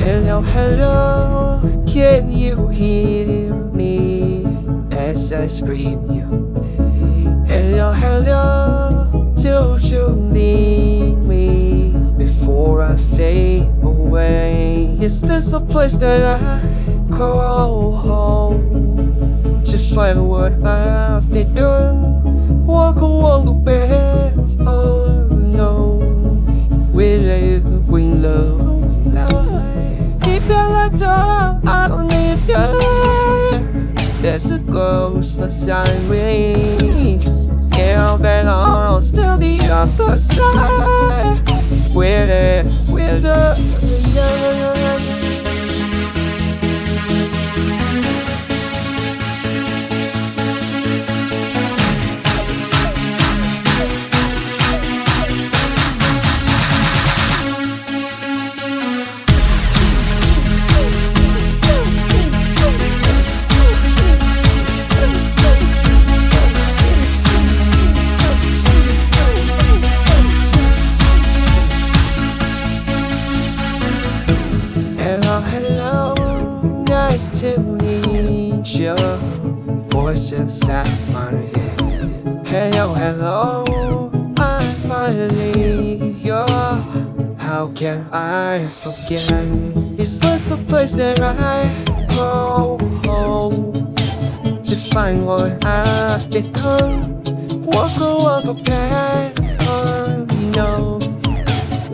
Hello, hello, can you hear me as I scream you? Hello, hello, don't you need me before I fade away? Is this a place that I call home? Just find what I've been doing, walk along the bed alone with a window light. Keep your on, I don't need you. There's a ghost inside me. Yeah, but I'm still the other side. With it, with the. To meet you. Voice inside my head. Hello, hello, I'm finally yours. How can I forget? Is this a place that I go home to find what I've become? Walk along the path unknown.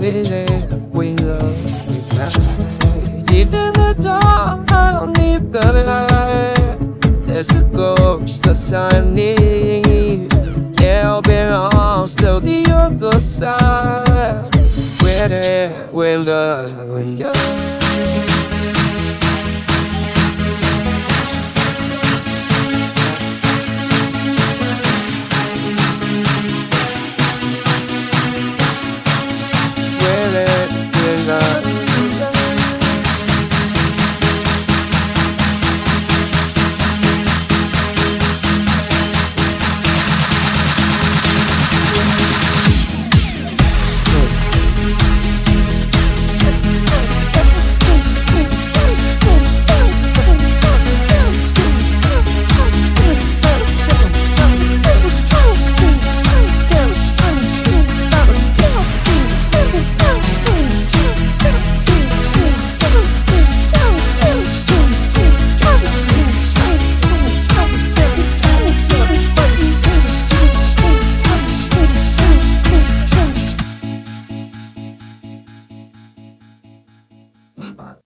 It, we love we found. Deep in the dark, that's I need. Yeah, but I'm still the other side. With it, we love love.